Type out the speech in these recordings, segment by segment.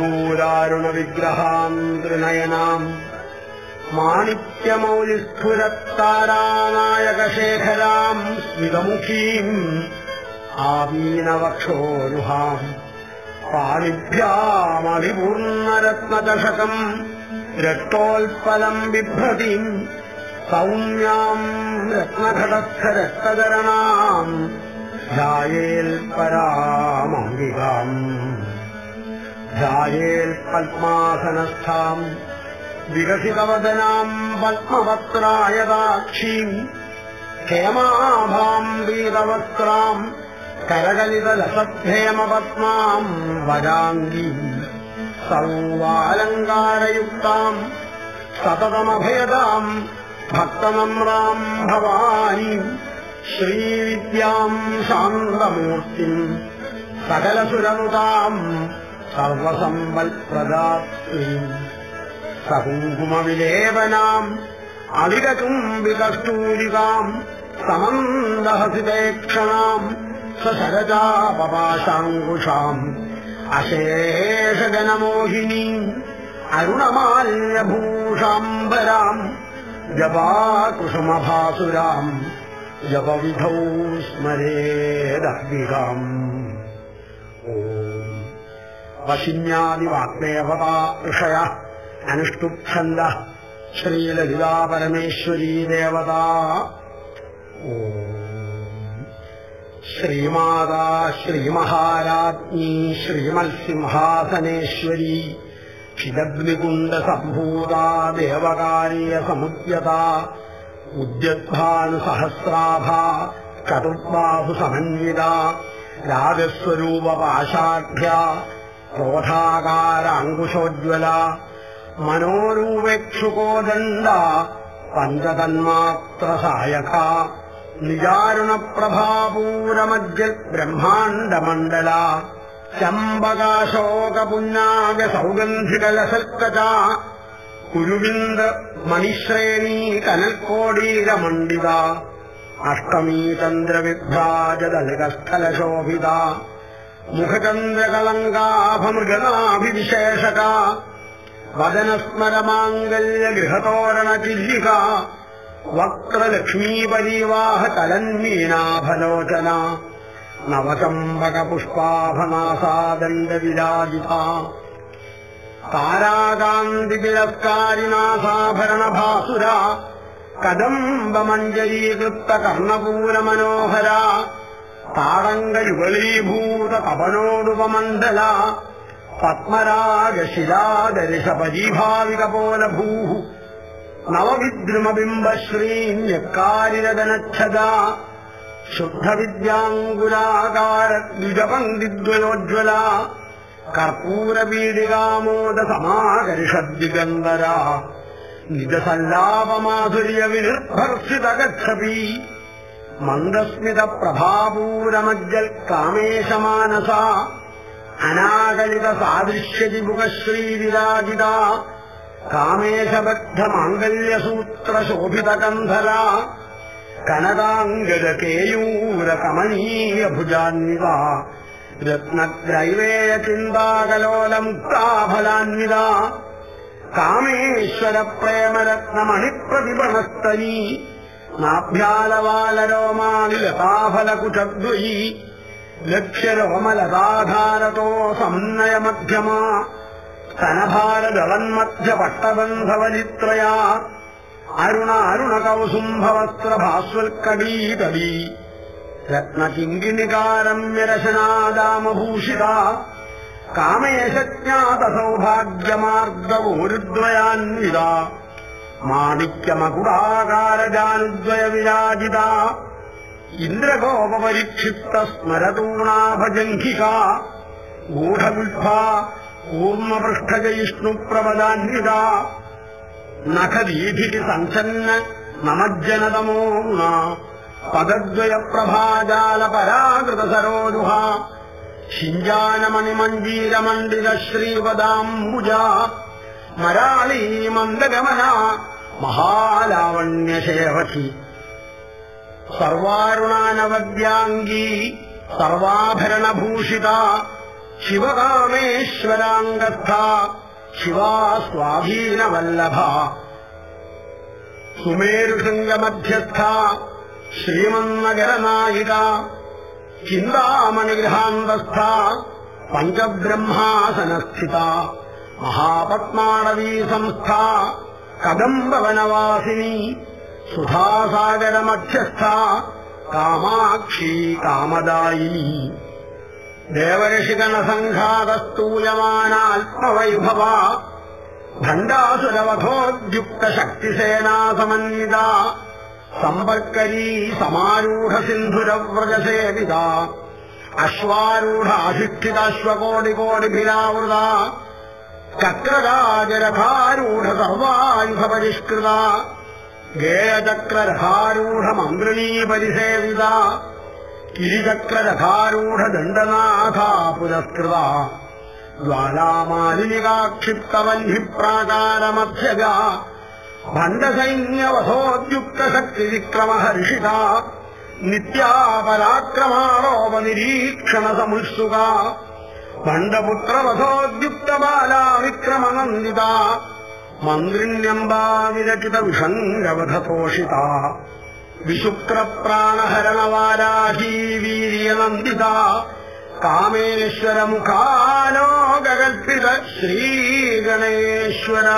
സിന്ദൂരാരുണവിഗ്രഹാം ത്രിനയനാം. മാണിക്യമൗലിസ്ഫുരത്താരാനായകശേഖരാം സ്മിതമുഖീം ആവീനവക്ഷോരുഹാം. പാണിഭ്യാമഭിപൂർണരത്നചഷകം രക്തോൽപ്പലം ബിഭ്രതിം സൗമ്യാം രത്നഘടസ്ഥരക്തകരണാം ധ്യായേൽ പരാമംബികാം येपद्मासनस्थाम् विकसितवचनाम् पद्मवत्त्रायदाक्षीम् क्षेमाभाम् वीरवस्त्राम् करकलितलसेमपद्माम् वजाङ्गी सौवालङ्कारयुक्ताम् सततमभेदाम् भक्तम्राम् भवानीम् श्रीविद्याम् शान्तमूर्तिम् सकलसुरनुताम् सर्वसम्वत्प्रदात्री स कूकुमविदेवनाम् समन्दहसितेक्षणाम् विकस्तूरिकाम् समन्दहसिवेक्षणाम् स्वशरजापपाशाङ्कुशाम् अशेषजनमोहिनी अरुणमाल्यभूषाम्बराम् जबाकुसुमभासुराम् जबुभौ स्मरेदभिम् वशिन्यादिवात्मेवता ऋषयः अनुष्टुप्छन्दः श्रीलितापरमेश्वरी देवता श्रीमाता श्रीमहाराज्ञी श्रीमल्सिंहासनेश्वरी चिदग्निकुण्डसम्भूता देवकार्यसमुद्यता उद्यद्भानुसहस्राभा कटुत् राजस्वरूपपाशाढ्या ഉദ്യദ്ഭാനുസഹസ്രാഭ അങ്കുശോജ്വല മനോരൂപേക്ഷുകോദണ്ഡ പഞ്ചതന്മാത്ര സായക നിജാരുണപ്രഭാപൂരമജ്ജൽ ബ്രഹ്മാണ്ഡമണ്ഡല ചമ്പകാശോകപുന്നാഗ സൗഗന്ധികലസൽക്കച കുരുവിന്ദ് മണിശ്രേണീ കനൽക്കോടീരമണ്ഡിത അഷ്ടമീ ചന്ദ്രവിഭ്രാജദളികസ്ഥലശോഭിത मुखचन्द्रकलङ्गाभमृगनाभिविशेषका मुखकन्द्रकलङ्काभमृगाभिविशेषका वक्त्रलक्ष्मीपरीवाहतलन्मीनाभलोचना नवचम्बकपुष्पाभनासा दण्डविराजिता ताराकान्तिबिरीनासाभरणभासुरा कदम्बमञ्जरीकृतकर्णपूरमनोहरा കർണപൂരമനോഹര താടങ്കയുഗളീഭൂത കപനോടുപമണ്ഡല പത്മരാഗശിലാദർശപരീഭാവികപോലഭൂ നവവിദ്രുമബിംബശ്രീന്യക്കാരിരദനച്ഛദ ശുദ്ധവിദ്യാങ്കുരാകാര ദ്വിജപങ്ക്തിദ്വയോജ്വല കർപ്പൂരപീഡികാമോദ സമാകർഷദ്ദിഗന്ധര നിജസല്ലാപമാധുര്യ വിനിർഭർഷിതഗച്ഛപി മന്ദസ്മിത പ്രഭാപൂരമജ്ജൽ കാമേശമാനസ അനാകലിത സാദൃശ്യതിമുഖശ്രീവിരാജിത കാമേശബദ്ധ മാംഗല്യസൂത്ര ശോഭിതകന്ധര കനകാംഗജ കേയൂര കമനീയ ഭുജാന്വിത രത്നദ്രൈവേയ ചിന്താകലോല മുക്താഫലാന്വിത കാമേശ്വര പ്രേമരത്നമണിപ്രതിപണസ്തനി नाभ्यालवालरोमानिलताफलकुचद्वयी लक्ष्यरोमलताधारतोऽसम्नयमध्यमा स्तनभारदलन्मध्यपट्टबन्धवलित्रया अरुणारुणकौसुम्भवस्त्रभास्वल्कबीकवी रत्नकिङ्गिनिकारम्यरशनादामभूषिता कामेशज्ञातसौभाग्यमार्गवोरुद्वयान्विदा മാണിക്യമകുടാകാരജാനുദ്വയ വിരാജിത ഇന്ദ്രഗോപരിക്ഷിപ്ത സ്മരതൂണാഭജംഘിക ഗൂഢഗുൽഫ കൂർമ്മപൃഷ്ഠജയിഷ്ണുപ്രപദാന്വിത നഖദീഭി സഞ്ചന്ന നമജ്ജനതമോ പദദ്വയ പ്രഭാജാല പരാകൃത സരോരുഹ ശിഞ്ചാനമണിമഞ്ജീരമണ്ഡിത ശ്രീപദാംബുജ മരാളീ മന്ദഗമന महालावण्यसेवति सर्वारुणानवद्याङ्गी सर्वाभरणभूषिता शिवकामेश्वराङ्गस्था शिवा स्वाधीनवल्लभा सुमेरुशृङ्गमध्यस्था श्रीमन्नगरनायिका चिन्तामणिगृहान्तस्था पञ्चब्रह्मासनस्थिता महापद्माणवी संस्था కదంబవనవాసిని సుధాసాగర మధ్యస్థ కామాక్షి కామదాయిని. దేవర్షిగణ సంఘాతస్తూయమాన అల్పవైభవ భండాసురవధోద్యుక్త శక్తిసేనా సమన్విత సంపర్కరీ సమారూఢ సింధురవ్రజసేవిత అశ్వారూఢ అధిష్ఠితాశ్వకోటి కోటిభిరావృత പരിസേവിത കിരിചക്രരഥാരൂഢ ദണ്ഡനാഥ പുരസ്കൃത ജ്വാലാമാലിനികാക്ഷിപ്തവന്ധിപ്രാകാരമധ്യജ ഭണ്ഡസൈന്യവധോദ്യുക്തശക്തിവിക്രമഹർഷിത നിത്യാപരാക്രമാരോപനിരീക്ഷണ സമുത്സുക ഭണ്ഡപുത്രവധോദ്യുക്തബാലാ വിക്രമനന്ദിത മന്ത്രിണ്യംബാവിരചിത വിഷംഗവധതോഷിത വിശുക്രപ്രാണഹരണവാരാഹീ വീര്യനന്ദിത കാമേശ്വരമുഖാലോകൽപ്പിത ശ്രീഗണേശ്വര.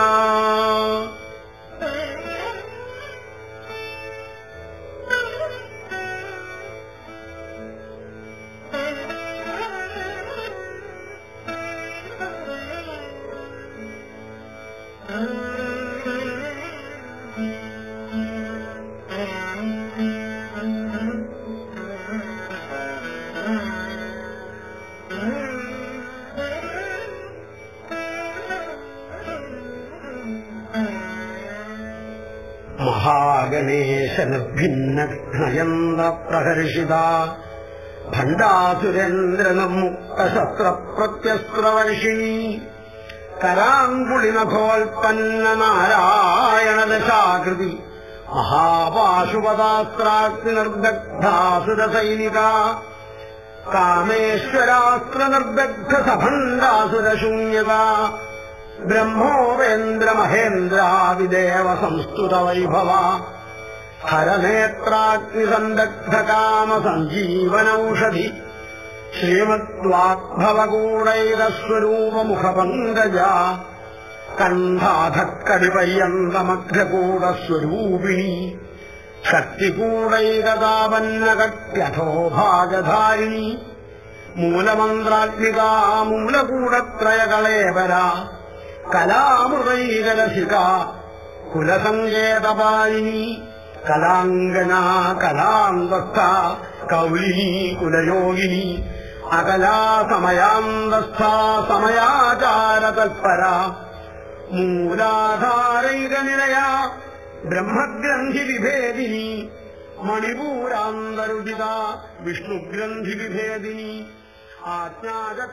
മഹാഗണേശനിർഭിന്നയന്ത പ്രഹർഷിത ഭണ്ഡാസുരേന്ദ്രനമുക്തശസ്ത്രപ്രത്യസ്ത്രവർഷിണി കരാങ്കുളിനഖോൽപ്പന്ന നാരായണദശാകൃതി മഹാപാശുപതാസ്ത്രാഗ്നിർദഗ്ധാസുരസൈനിക കാമേശ്വരാസ്ത്രനിർദഗ്ധ സഭണ്ഡാസുരശൂന്യത ബ്രഹ്മോപേന്ദ്രമഹേന്ദ്രാദിദേവ സംസ്തുത വൈഭവ ഹരനേത്രാഗ്നിസന്ദഗ്ധ കാമ സഞ്ജീവനൌഷധി ശ്രീമദ്വാഗ്ഭവകൂടൈരസ്വരൂപമുഖപങ്കജ കണ്ഠാധക്കടിപര്യന്തമഗ്രകൂടസ്വരൂപിണി ശക്തികൂടൈകതാപന്നകത്യഥോഭാഗധാരിണി മൂലമന്ത്രാത്മിക മൂലകൂടത്രയകളേവര കലാമൃതൈകരസിക കുലസങ്കേതപാലിനി കലാംഗന കലാന്തസ്ഥ കൗലിനി കുലയോഗിനി അകലാ സമയാന്തസ്ഥ സമയാചാരതൽപര മൂലാധാരൈരനിലയ ബ്രഹ്മഗ്രന്ഥി വിഭേദിനി മണിപൂരാന്തരുദിത വിഷ്ണുഗ്രന്ഥി വിഭേദിനി ആജ്ഞാചക്ര